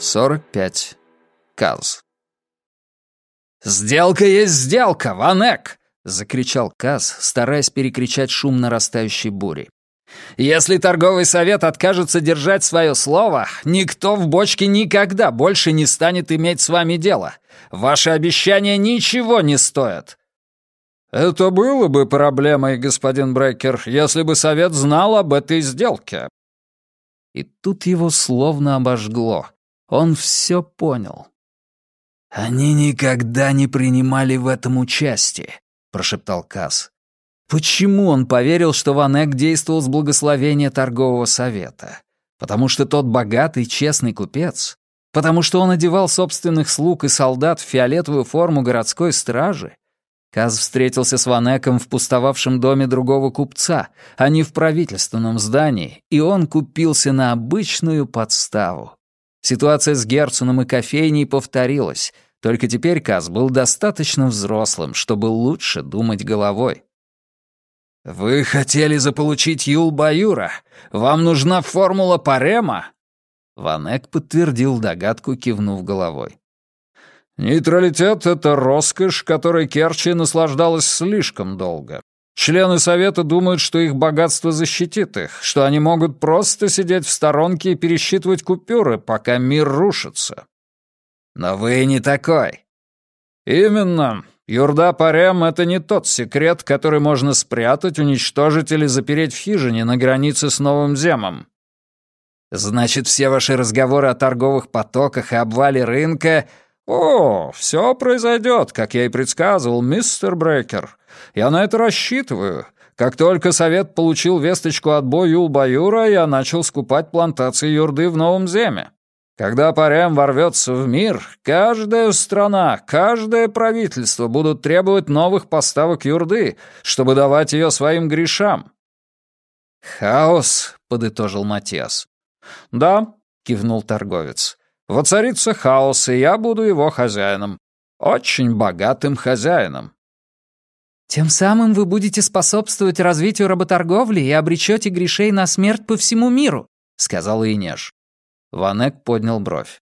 45. Каз. «Сделка есть сделка, Ванек!» — закричал Каз, стараясь перекричать шум нарастающей бури. «Если торговый совет откажется держать свое слово, никто в бочке никогда больше не станет иметь с вами дело. Ваши обещания ничего не стоят». «Это было бы проблемой, господин Брекер, если бы совет знал об этой сделке». И тут его словно обожгло. Он все понял. «Они никогда не принимали в этом участие», — прошептал Касс. Почему он поверил, что Ванек действовал с благословения торгового совета? Потому что тот богатый, честный купец? Потому что он одевал собственных слуг и солдат в фиолетовую форму городской стражи? Каз встретился с Ванеком в пустовавшем доме другого купца, а не в правительственном здании, и он купился на обычную подставу. Ситуация с Герценом и кофейней повторилась, только теперь Каз был достаточно взрослым, чтобы лучше думать головой. «Вы хотели заполучить Юл Баюра? Вам нужна формула Парема?» Ванек подтвердил догадку, кивнув головой. «Нейтралитет — это роскошь, которой Керчи наслаждалась слишком долго. Члены Совета думают, что их богатство защитит их, что они могут просто сидеть в сторонке и пересчитывать купюры, пока мир рушится. Но вы не такой. Именно. Юрда Парем — это не тот секрет, который можно спрятать, уничтожить или запереть в хижине на границе с Новым Земом. Значит, все ваши разговоры о торговых потоках и обвале рынка... О, все произойдет, как я и предсказывал, мистер Брейкер. Я на это рассчитываю. Как только совет получил весточку от Бо Юл-Баюра, я начал скупать плантации юрды в Новом Земе. Когда Парем ворвется в мир, каждая страна, каждое правительство будут требовать новых поставок юрды, чтобы давать ее своим грешам. «Хаос», — подытожил Матиас. «Да», — кивнул торговец. «Воцарится хаос, и я буду его хозяином. Очень богатым хозяином». «Тем самым вы будете способствовать развитию работорговли и обречете грешей на смерть по всему миру», — сказала Инеж. Ванек поднял бровь.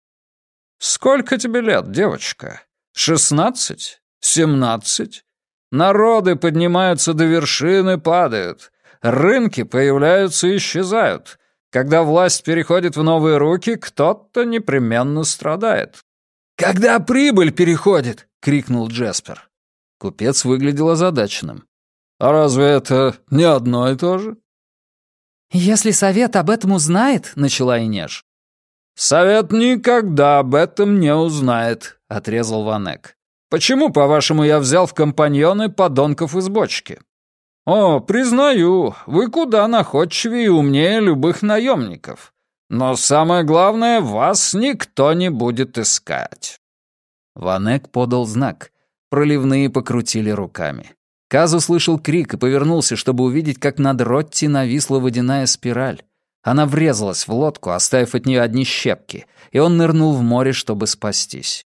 «Сколько тебе лет, девочка? Шестнадцать? Семнадцать? Народы поднимаются до вершины, падают. Рынки появляются и исчезают. Когда власть переходит в новые руки, кто-то непременно страдает». «Когда прибыль переходит!» — крикнул Джеспер. Купец выглядел озадаченным. «А разве это не одно и то же?» «Если совет об этом узнает», — начала Инеж. «Совет никогда об этом не узнает», — отрезал Ванек. «Почему, по-вашему, я взял в компаньоны подонков из бочки?» «О, признаю, вы куда находчивее и умнее любых наемников. Но самое главное, вас никто не будет искать». Ванек подал знак — Проливные покрутили руками. Каз услышал крик и повернулся, чтобы увидеть, как над Ротти нависла водяная спираль. Она врезалась в лодку, оставив от нее одни щепки, и он нырнул в море, чтобы спастись.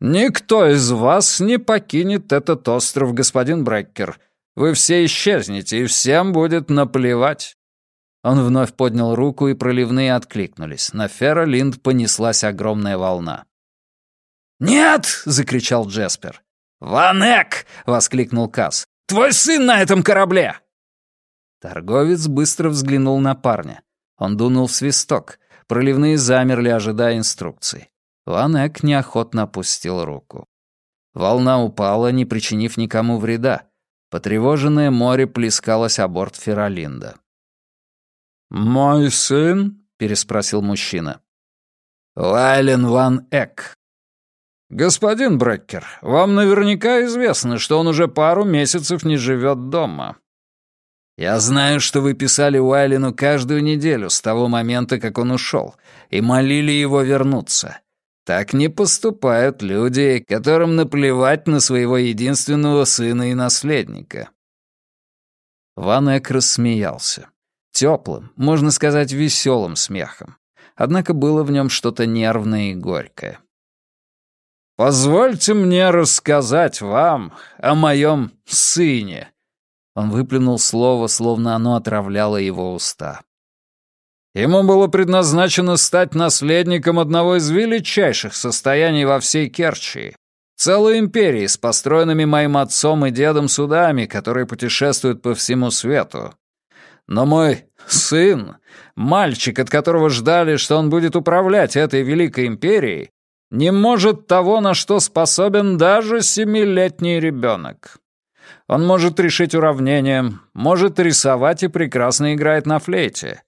«Никто из вас не покинет этот остров, господин Бреккер. Вы все исчезнете, и всем будет наплевать». Он вновь поднял руку, и проливные откликнулись. На Ферро Линд понеслась огромная волна. «Нет!» — закричал Джеспер. «Ванек!» — воскликнул Касс. «Твой сын на этом корабле!» Торговец быстро взглянул на парня. Он дунул в свисток. Проливные замерли, ожидая инструкций. Ванек неохотно опустил руку. Волна упала, не причинив никому вреда. Потревоженное море плескалось о борт Феролинда. «Мой сын?» — переспросил мужчина. «Лайлен Ван Эк», «Господин Бреккер, вам наверняка известно, что он уже пару месяцев не живет дома». «Я знаю, что вы писали Уайлину каждую неделю с того момента, как он ушел, и молили его вернуться. Так не поступают люди, которым наплевать на своего единственного сына и наследника». Ван Эк рассмеялся. Теплым, можно сказать, веселым смехом. Однако было в нем что-то нервное и горькое. «Позвольте мне рассказать вам о моем сыне». Он выплюнул слово, словно оно отравляло его уста. Ему было предназначено стать наследником одного из величайших состояний во всей Керчи, целой империи с построенными моим отцом и дедом судами, которые путешествуют по всему свету. Но мой сын, мальчик, от которого ждали, что он будет управлять этой великой империей, не может того, на что способен даже семилетний ребенок. Он может решить уравнение, может рисовать и прекрасно играет на флейте.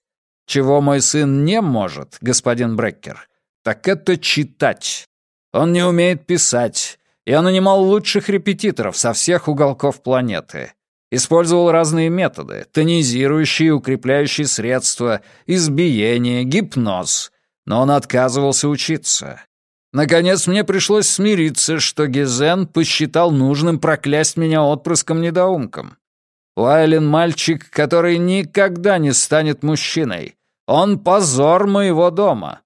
Чего мой сын не может, господин Бреккер, так это читать. Он не умеет писать. Я нанимал лучших репетиторов со всех уголков планеты. Использовал разные методы, тонизирующие и укрепляющие средства, избиение, гипноз. Но он отказывался учиться. Наконец мне пришлось смириться, что Гизен посчитал нужным проклясть меня отпрыском-недоумком. Уайлен — мальчик, который никогда не станет мужчиной. Он позор моего дома.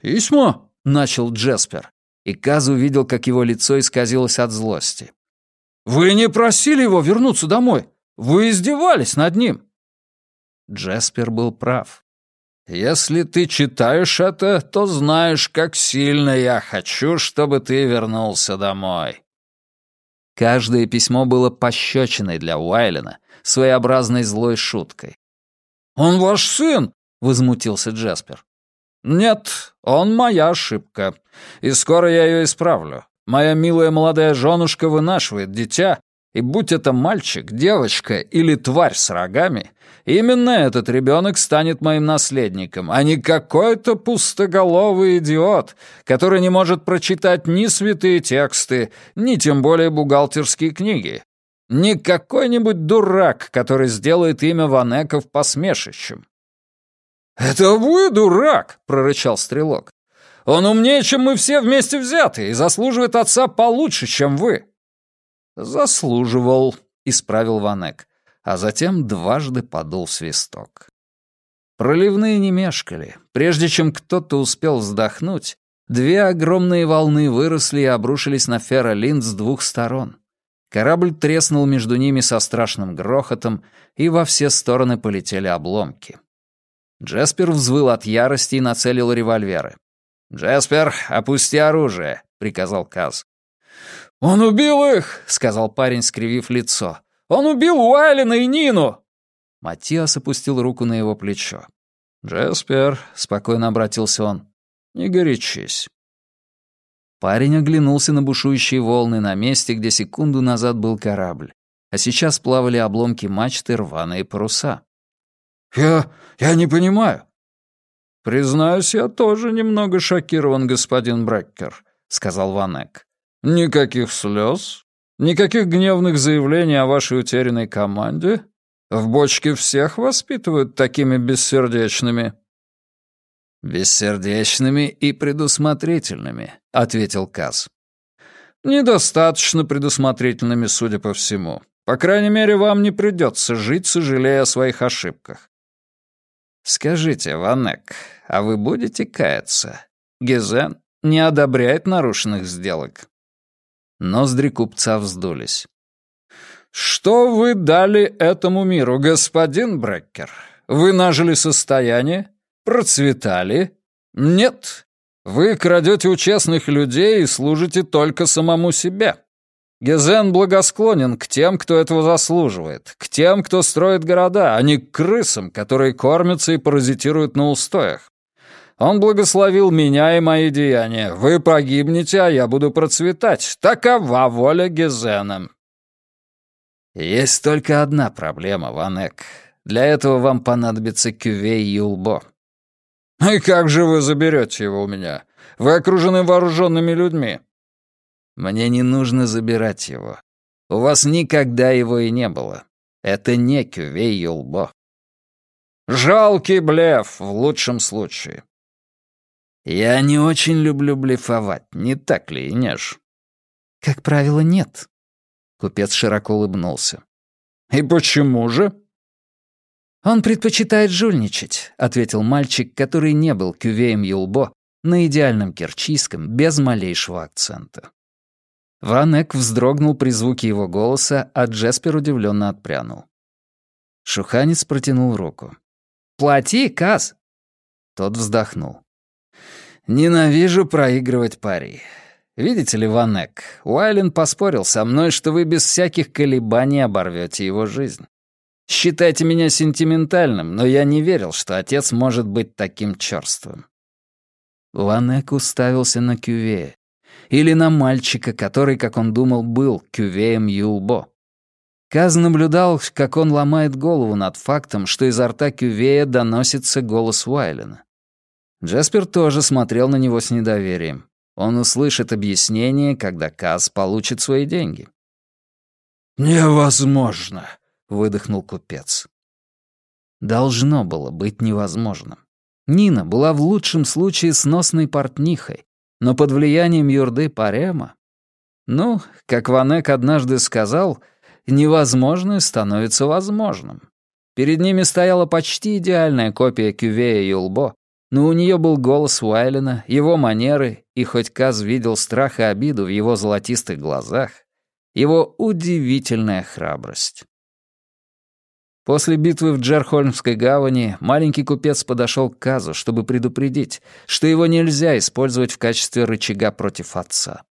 «Письмо?» — начал Джеспер, и Каз увидел, как его лицо исказилось от злости. «Вы не просили его вернуться домой. Вы издевались над ним». Джеспер был прав. Если ты читаешь это, то знаешь, как сильно я хочу, чтобы ты вернулся домой». Каждое письмо было пощечиной для Уайлена, своеобразной злой шуткой. «Он ваш сын!» — возмутился Джаспер. «Нет, он моя ошибка, и скоро я ее исправлю. Моя милая молодая женушка вынашивает дитя, и будь это мальчик, девочка или тварь с рогами, именно этот ребенок станет моим наследником, а не какой-то пустоголовый идиот, который не может прочитать ни святые тексты, ни тем более бухгалтерские книги. Не какой-нибудь дурак, который сделает имя Ванеков посмешищем. «Это вы дурак!» — прорычал Стрелок. «Он умнее, чем мы все вместе взятые, и заслуживает отца получше, чем вы». «Заслуживал», — исправил Ванек, а затем дважды подул свисток. Проливные не мешкали. Прежде чем кто-то успел вздохнуть, две огромные волны выросли и обрушились на Ферролинд с двух сторон. Корабль треснул между ними со страшным грохотом, и во все стороны полетели обломки. Джеспер взвыл от ярости и нацелил револьверы. «Джеспер, опусти оружие», — приказал Каз. «Он убил их!» — сказал парень, скривив лицо. «Он убил Уайлена и Нину!» Матиас опустил руку на его плечо. «Джеспер», — спокойно обратился он, — «не горячись». Парень оглянулся на бушующие волны на месте, где секунду назад был корабль, а сейчас плавали обломки мачты, рваные паруса. «Я... я не понимаю». «Признаюсь, я тоже немного шокирован, господин Бреккер», — сказал Ванек. Никаких слез, никаких гневных заявлений о вашей утерянной команде. В бочке всех воспитывают такими бессердечными». «Бессердечными и предусмотрительными», — ответил Каз. «Недостаточно предусмотрительными, судя по всему. По крайней мере, вам не придется жить, сожалея о своих ошибках». «Скажите, Ванек, а вы будете каяться? Гизен не одобряет нарушенных сделок?» Ноздри купца вздулись. «Что вы дали этому миру, господин Бреккер? Вы нажили состояние? Процветали? Нет. Вы крадете у честных людей и служите только самому себе. Гезен благосклонен к тем, кто этого заслуживает, к тем, кто строит города, а не к крысам, которые кормятся и паразитируют на устоях. Он благословил меня и мои деяния. Вы погибнете, а я буду процветать. Такова воля Гезена». «Есть только одна проблема, Ванек. Для этого вам понадобится Кювей Юлбо». «И как же вы заберете его у меня? Вы окружены вооруженными людьми». «Мне не нужно забирать его. У вас никогда его и не было. Это не Кювей Юлбо». «Жалкий блеф, в лучшем случае. «Я не очень люблю блефовать, не так ли, Инеш?» «Как правило, нет». Купец широко улыбнулся. «И почему же?» «Он предпочитает жульничать», — ответил мальчик, который не был кювеем Юлбо, на идеальном керчийском, без малейшего акцента. Ванек вздрогнул при звуке его голоса, а Джеспер удивленно отпрянул. Шуханец протянул руку. Плати, Каз!» Тот вздохнул. «Ненавижу проигрывать пари. Видите ли, Ванек, Уайлен поспорил со мной, что вы без всяких колебаний оборвете его жизнь. Считайте меня сентиментальным, но я не верил, что отец может быть таким чёрствым». Ванек уставился на Кювея. Или на мальчика, который, как он думал, был Кювеем Юлбо. Каз наблюдал, как он ломает голову над фактом, что изо рта Кювея доносится голос Уайлена. Джаспер тоже смотрел на него с недоверием. Он услышит объяснение, когда Каз получит свои деньги. «Невозможно», — выдохнул купец. Должно было быть невозможным. Нина была в лучшем случае сносной портнихой, но под влиянием юрды Парема... Ну, как Ванек однажды сказал, невозможное становится возможным. Перед ними стояла почти идеальная копия Кювея Юлбо, но у нее был голос Уайлена, его манеры, и хоть Каз видел страх и обиду в его золотистых глазах, его удивительная храбрость. После битвы в Джерхольмской гавани маленький купец подошел к Казу, чтобы предупредить, что его нельзя использовать в качестве рычага против отца.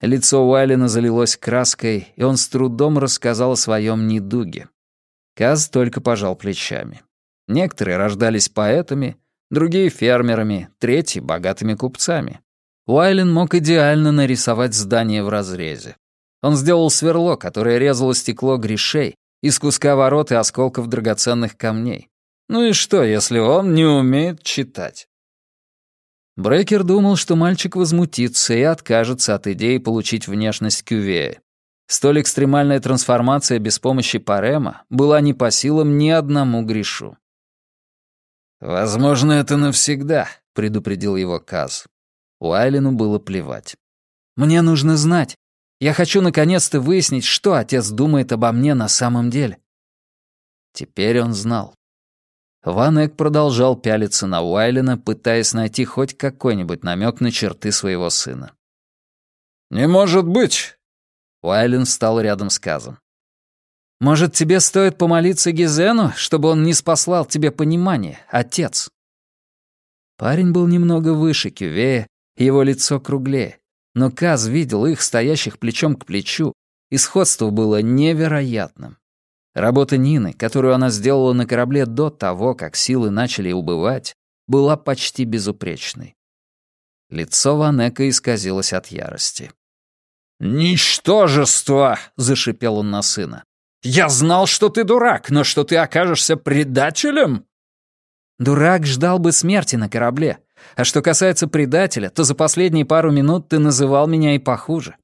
Лицо Уайлена залилось краской, и он с трудом рассказал о своем недуге. Каз только пожал плечами. Некоторые рождались поэтами, другие — фермерами, третьи — богатыми купцами. Уайлен мог идеально нарисовать здание в разрезе. Он сделал сверло, которое резало стекло грешей, из куска ворот и осколков драгоценных камней. Ну и что, если он не умеет читать? Брейкер думал, что мальчик возмутится и откажется от идеи получить внешность Кювея. Столь экстремальная трансформация без помощи Парема была не по силам ни одному грешу. «Возможно, это навсегда», — предупредил его Каз. Уайлену было плевать. «Мне нужно знать. Я хочу наконец-то выяснить, что отец думает обо мне на самом деле». Теперь он знал. Ван Эк продолжал пялиться на Уайлена, пытаясь найти хоть какой-нибудь намек на черты своего сына. «Не может быть!» Уайлен встал рядом с Казом. Может, тебе стоит помолиться Гизену, чтобы он не спаслал тебе понимание, отец?» Парень был немного выше Кювея, его лицо круглее, но Каз видел их, стоящих плечом к плечу, и сходство было невероятным. Работа Нины, которую она сделала на корабле до того, как силы начали убывать, была почти безупречной. Лицо Ванека исказилось от ярости. «Ничтожество!» — зашипел он на сына. Я знал, что ты дурак, но что ты окажешься предателем?» «Дурак ждал бы смерти на корабле. А что касается предателя, то за последние пару минут ты называл меня и похуже».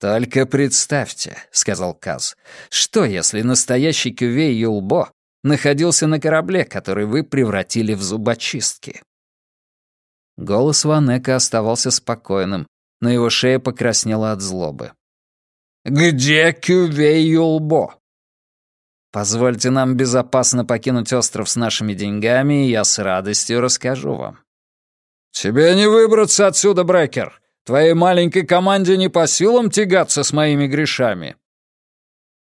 «Только представьте», — сказал Каз, — «что если настоящий Кювей Юлбо находился на корабле, который вы превратили в зубочистки?» Голос Ванека оставался спокойным, но его шея покраснела от злобы. «Где Кювей Юлбо?» «Позвольте нам безопасно покинуть остров с нашими деньгами, и я с радостью расскажу вам». «Тебе не выбраться отсюда, Брекер. Твоей маленькой команде не по силам тягаться с моими грешами».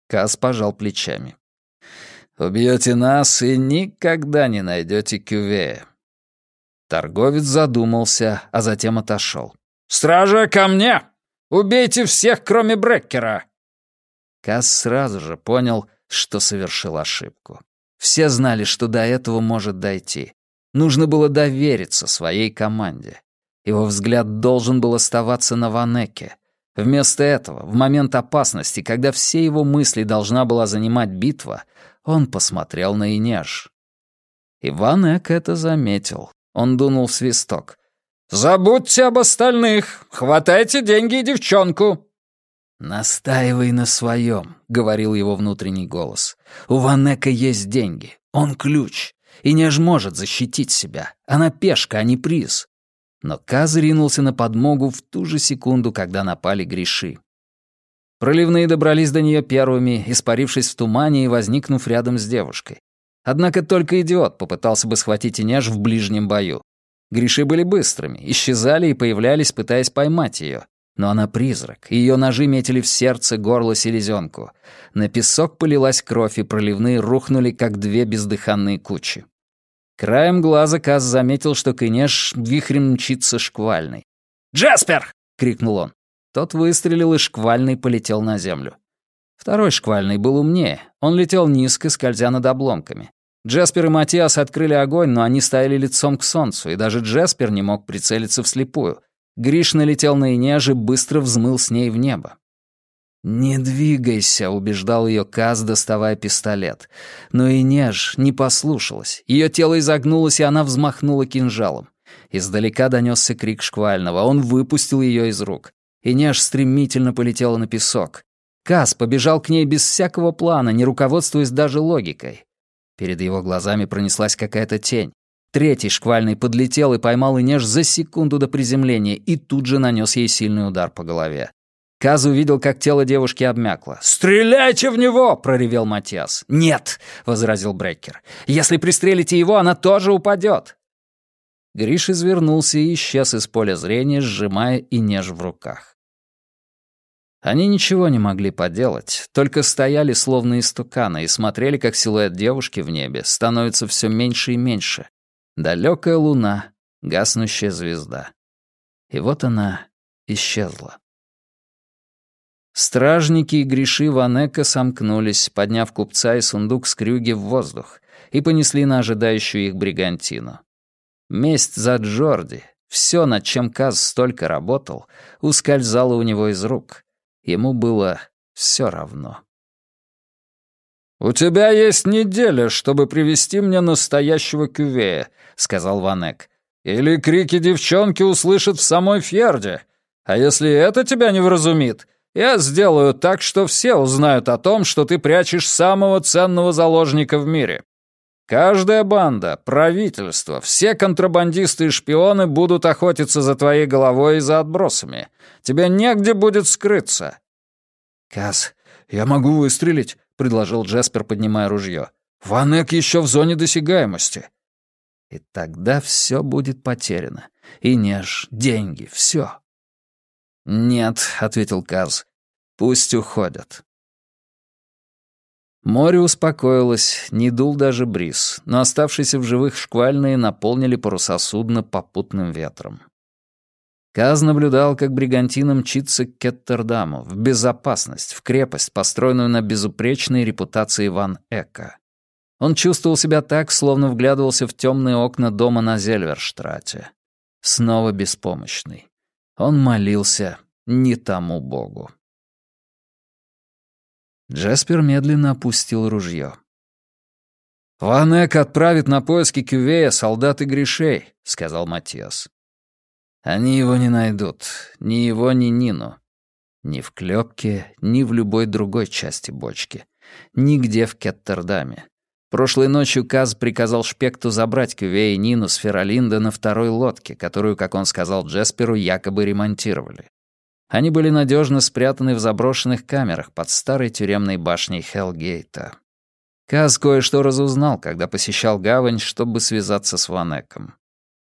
Кас пожал плечами. «Убьете нас и никогда не найдете Кювея». Торговец задумался, а затем отошел. «Стража, ко мне!» Убейте всех, кроме Бреккера!» Касс сразу же понял, что совершил ошибку. Все знали, что до этого может дойти. Нужно было довериться своей команде. Его взгляд должен был оставаться на Ванеке. Вместо этого, в момент опасности, когда все его мысли должна была занимать битва, он посмотрел на Инеж. И Ванек это заметил. Он дунул в свисток. «Забудьте об остальных! Хватайте деньги и девчонку!» «Настаивай на своем», — говорил его внутренний голос. «У Ванека есть деньги. Он ключ. И неж может защитить себя. Она пешка, а не приз». Но Каз ринулся на подмогу в ту же секунду, когда напали греши. Проливные добрались до нее первыми, испарившись в тумане и возникнув рядом с девушкой. Однако только идиот попытался бы схватить Инеж в ближнем бою. Гриши были быстрыми, исчезали и появлялись, пытаясь поймать ее. Но она призрак, ее ножи метили в сердце, горло, селезенку. На песок полилась кровь, и проливные рухнули, как две бездыханные кучи. Краем глаза Каз заметил, что Кынеш вихрем мчится шквальный. «Джаспер!» — крикнул он. Тот выстрелил, и шквальный полетел на землю. Второй шквальный был умнее. Он летел низко, скользя над обломками. Джаспер и Матиас открыли огонь, но они стояли лицом к солнцу, и даже Джаспер не мог прицелиться вслепую. Гриш налетел на Инеж и быстро взмыл с ней в небо. «Не двигайся», — убеждал ее Каз, доставая пистолет. Но Инеж не послушалась. Ее тело изогнулось, и она взмахнула кинжалом. Издалека донесся крик шквального. Он выпустил ее из рук. Инеж стремительно полетела на песок. Каз побежал к ней без всякого плана, не руководствуясь даже логикой. Перед его глазами пронеслась какая-то тень. Третий шквальный подлетел и поймал Инеж за секунду до приземления и тут же нанес ей сильный удар по голове. Каз увидел, как тело девушки обмякло. «Стреляйте в него!» — проревел Матиас. «Нет!» — возразил Бреккер. «Если пристрелите его, она тоже упадет!» Гриш извернулся и исчез из поля зрения, сжимая Инеж в руках. Они ничего не могли поделать, только стояли словно истуканы и смотрели, как силуэт девушки в небе становится все меньше и меньше, Далекая луна, гаснущая звезда. И вот она исчезла. Стражники и греши Ванека сомкнулись, подняв купца и сундук с крюги в воздух, и понесли на ожидающую их бригантину. Месть за Джорди, все, над чем Каз столько работал, ускользало у него из рук. Ему было все равно. «У тебя есть неделя, чтобы привести мне настоящего кювея», — сказал Ванек. «Или крики девчонки услышат в самой Фьерде. А если это тебя не вразумит, я сделаю так, что все узнают о том, что ты прячешь самого ценного заложника в мире. Каждая банда, правительство, все контрабандисты и шпионы будут охотиться за твоей головой и за отбросами. Тебе негде будет скрыться». «Каз, я могу выстрелить», — предложил Джеспер, поднимая ружье. «Ванек еще в зоне досягаемости». И тогда все будет потеряно. И неж, деньги, все. «Нет», — ответил Каз, — «пусть уходят». Море успокоилось, не дул даже бриз, но оставшиеся в живых шквальные наполнили паруса судна попутным ветром. Каз наблюдал, как бригантина мчится к Кеттердаму, в безопасность, в крепость, построенную на безупречной репутации Ван Эка. Он чувствовал себя так, словно вглядывался в темные окна дома на Зельверштрате. Снова беспомощный. Он молился не тому богу. Джеспер медленно опустил ружье. «Ван Эк отправит на поиски Кювея солдат и грешей», — сказал Матиас. «Они его не найдут, ни его, ни Нину. Ни в Клёпке, ни в любой другой части бочки. Нигде в Кеттердаме. Прошлой ночью Каз приказал Шпекту забрать Кюве и Нину с Феролинда на второй лодке, которую, как он сказал Джесперу, якобы ремонтировали. Они были надежно спрятаны в заброшенных камерах под старой тюремной башней Хелгейта. Каз кое-что разузнал, когда посещал гавань, чтобы связаться с Ванеком.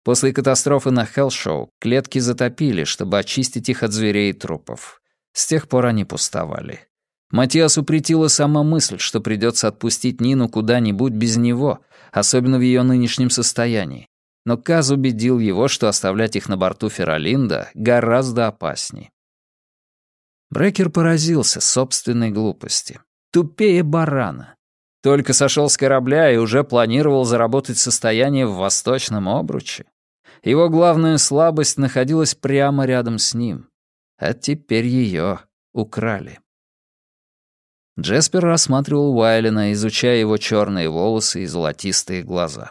После катастрофы на Хеллшоу клетки затопили, чтобы очистить их от зверей и трупов. С тех пор они пустовали. Матиасу претила сама мысль, что придется отпустить Нину куда-нибудь без него, особенно в ее нынешнем состоянии. Но Каз убедил его, что оставлять их на борту Феролинда гораздо опасней. Брекер поразился собственной глупости. Тупее барана. Только сошел с корабля и уже планировал заработать состояние в восточном обруче. Его главная слабость находилась прямо рядом с ним. А теперь ее украли. Джеспер рассматривал Уайлена, изучая его черные волосы и золотистые глаза.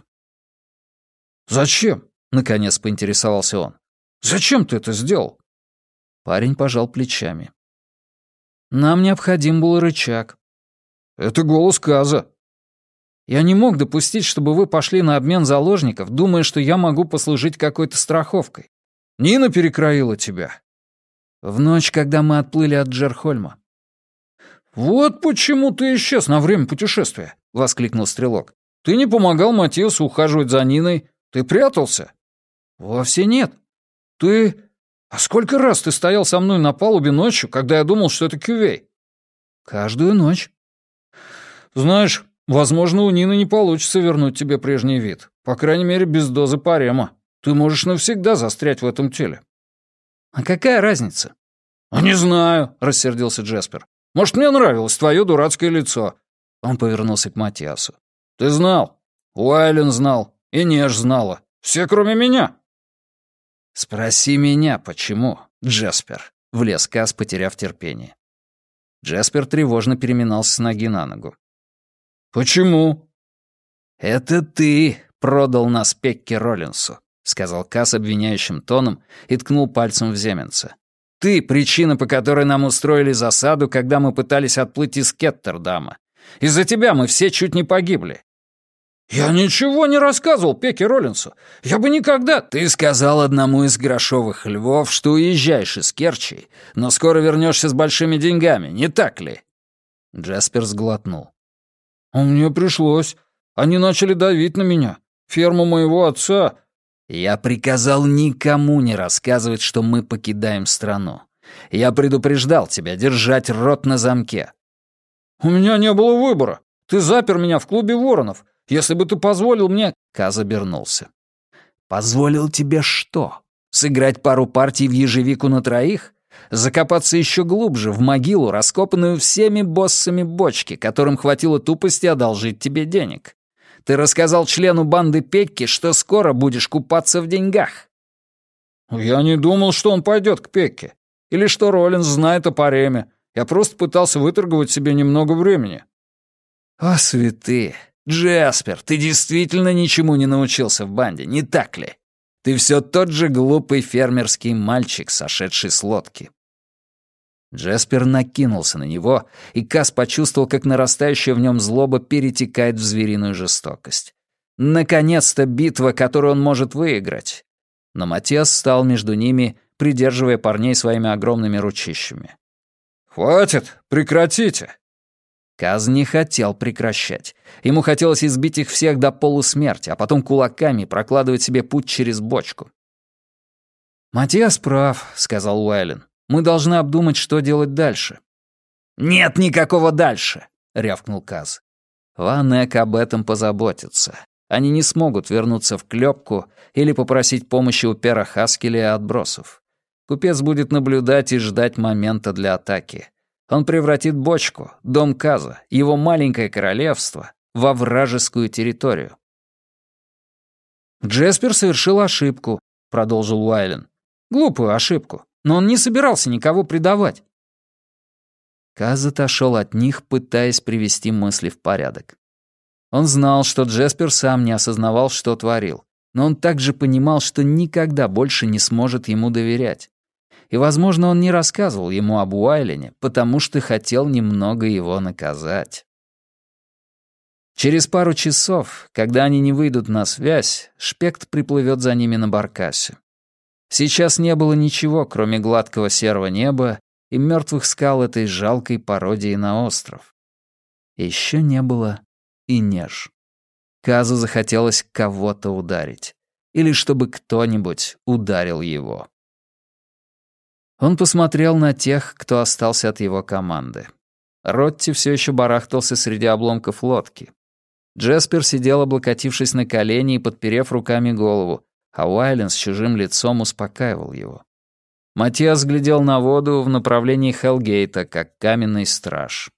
«Зачем?» — наконец поинтересовался он. «Зачем ты это сделал?» Парень пожал плечами. «Нам необходим был рычаг». «Это голос Каза». «Я не мог допустить, чтобы вы пошли на обмен заложников, думая, что я могу послужить какой-то страховкой. Нина перекроила тебя». «В ночь, когда мы отплыли от Джерхольма. «Вот почему ты исчез на время путешествия», — воскликнул Стрелок. «Ты не помогал Матиасу ухаживать за Ниной. Ты прятался?» «Вовсе нет. Ты... «А сколько раз ты стоял со мной на палубе ночью, когда я думал, что это Кювей?» «Каждую ночь». «Знаешь, возможно, у Нины не получится вернуть тебе прежний вид. По крайней мере, без дозы парема. Ты можешь навсегда застрять в этом теле». «А какая разница?» «А не знаю», — рассердился Джеспер. «Может, мне нравилось твое дурацкое лицо». Он повернулся к Матиасу. «Ты знал. Уайлен знал. И Неж знала. Все, кроме меня». «Спроси меня, почему, Джеспер?» — влез Кас, потеряв терпение. Джеспер тревожно переминался с ноги на ногу. «Почему?» «Это ты продал нас Пекке Роллинсу», — сказал Кас обвиняющим тоном и ткнул пальцем в Земенца. «Ты — причина, по которой нам устроили засаду, когда мы пытались отплыть из Кеттердама. Из-за тебя мы все чуть не погибли. «Я ничего не рассказывал Пеке Роллинсу. Я бы никогда...» «Ты сказал одному из грошовых львов, что уезжаешь из Керчи, но скоро вернешься с большими деньгами, не так ли?» Джаспер сглотнул. «А мне пришлось. Они начали давить на меня. Ферму моего отца...» «Я приказал никому не рассказывать, что мы покидаем страну. Я предупреждал тебя держать рот на замке». «У меня не было выбора. Ты запер меня в клубе воронов. Если бы ты позволил мне...» Каз обернулся. «Позволил тебе что? Сыграть пару партий в ежевику на троих? Закопаться еще глубже в могилу, раскопанную всеми боссами бочки, которым хватило тупости одолжить тебе денег? Ты рассказал члену банды Пекки, что скоро будешь купаться в деньгах». «Я не думал, что он пойдет к Пекке. Или что Роллинс знает о пареме. Я просто пытался выторговать себе немного времени». «О, святые! «Джаспер, ты действительно ничему не научился в банде, не так ли? Ты все тот же глупый фермерский мальчик, сошедший с лодки». Джаспер накинулся на него, и Кас почувствовал, как нарастающая в нем злоба перетекает в звериную жестокость. Наконец-то битва, которую он может выиграть. Но Матиас стал между ними, придерживая парней своими огромными ручищами. «Хватит! Прекратите! Каз не хотел прекращать. Ему хотелось избить их всех до полусмерти, а потом кулаками прокладывать себе путь через бочку. «Матиас прав», — сказал Уайлен. «Мы должны обдумать, что делать дальше». «Нет никакого дальше», — рявкнул Каз. Ванек об этом позаботится. Они не смогут вернуться в клепку или попросить помощи у Пера Хаскеля и отбросов. Купец будет наблюдать и ждать момента для атаки. Он превратит бочку, дом Каза, его маленькое королевство, во вражескую территорию. «Джеспер совершил ошибку», — продолжил Уайлен. «Глупую ошибку, но он не собирался никого предавать». Каз отошел от них, пытаясь привести мысли в порядок. Он знал, что Джеспер сам не осознавал, что творил, но он также понимал, что никогда больше не сможет ему доверять и, возможно, он не рассказывал ему об Уайлене, потому что хотел немного его наказать. Через пару часов, когда они не выйдут на связь, Шпект приплывет за ними на баркасе. Сейчас не было ничего, кроме гладкого серого неба и мертвых скал этой жалкой пародии на остров. Еще не было и неж. Казу захотелось кого-то ударить. Или чтобы кто-нибудь ударил его. Он посмотрел на тех, кто остался от его команды. Ротти все еще барахтался среди обломков лодки. Джеспер сидел, облокотившись на колени и подперев руками голову, а Уайлен с чужим лицом успокаивал его. Матиас глядел на воду в направлении Хелгейта, как каменный страж.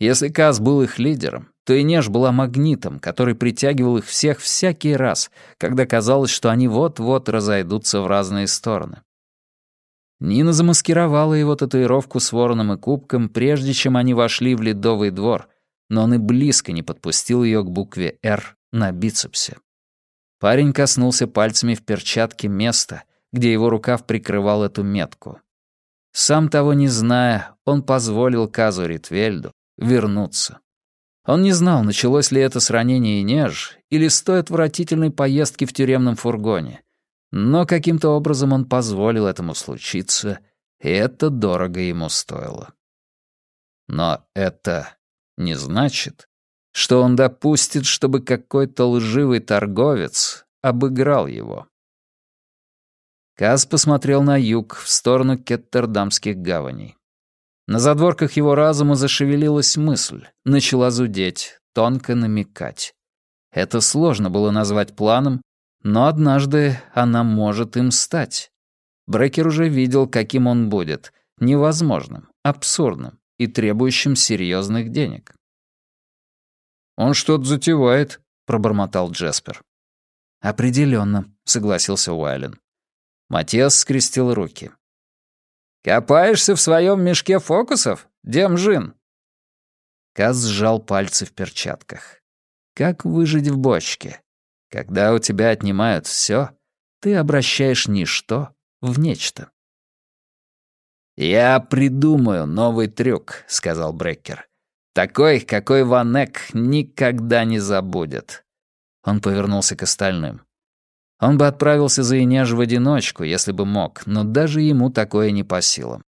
Если Каз был их лидером, то и Неж была магнитом, который притягивал их всех всякий раз, когда казалось, что они вот-вот разойдутся в разные стороны. Нина замаскировала его татуировку с вороном и кубком, прежде чем они вошли в ледовый двор, но он и близко не подпустил ее к букве «Р» на бицепсе. Парень коснулся пальцами в перчатке места, где его рукав прикрывал эту метку. Сам того не зная, он позволил Казу Ритвельду вернуться. Он не знал, началось ли это с ранения Инеж или с той отвратительной поездки в тюремном фургоне, но каким-то образом он позволил этому случиться, и это дорого ему стоило. Но это не значит, что он допустит, чтобы какой-то лживый торговец обыграл его. Каз посмотрел на юг, в сторону Кеттердамских гаваней. На задворках его разума зашевелилась мысль, начала зудеть, тонко намекать. Это сложно было назвать планом, но однажды она может им стать. Брекер уже видел, каким он будет, невозможным, абсурдным и требующим серьезных денег. «Он что-то затевает», — пробормотал Джеспер. «Определенно», — согласился Уайлен. Матиас скрестил руки. «Копаешься в своем мешке фокусов, Демжин?» Каз сжал пальцы в перчатках. «Как выжить в бочке? Когда у тебя отнимают все, ты обращаешь ничто в нечто». «Я придумаю новый трюк», — сказал Бреккер. «Такой, какой Ванек никогда не забудет». Он повернулся к остальным. Он бы отправился за Инеж в одиночку, если бы мог, но даже ему такое не по силам.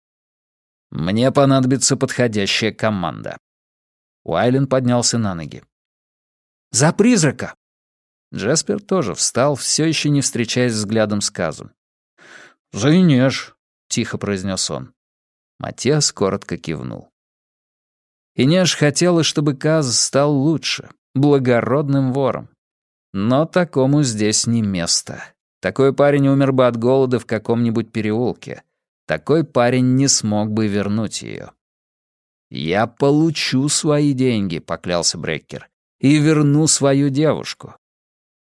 «Мне понадобится подходящая команда». Уайлен поднялся на ноги. «За призрака!» Джеспер тоже встал, все еще не встречаясь взглядом с Казом. «За Инеж», — тихо произнес он. Матиас коротко кивнул. Инеж хотела, чтобы Каз стал лучше, благородным вором. Но такому здесь не место. Такой парень умер бы от голода в каком-нибудь переулке. Такой парень не смог бы вернуть ее. «Я получу свои деньги», — поклялся Бреккер, «и верну свою девушку».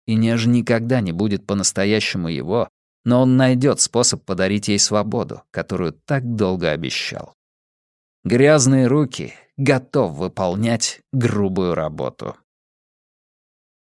И Неж никогда не будет по-настоящему его, но он найдет способ подарить ей свободу, которую так долго обещал. Грязные руки готов выполнять грубую работу.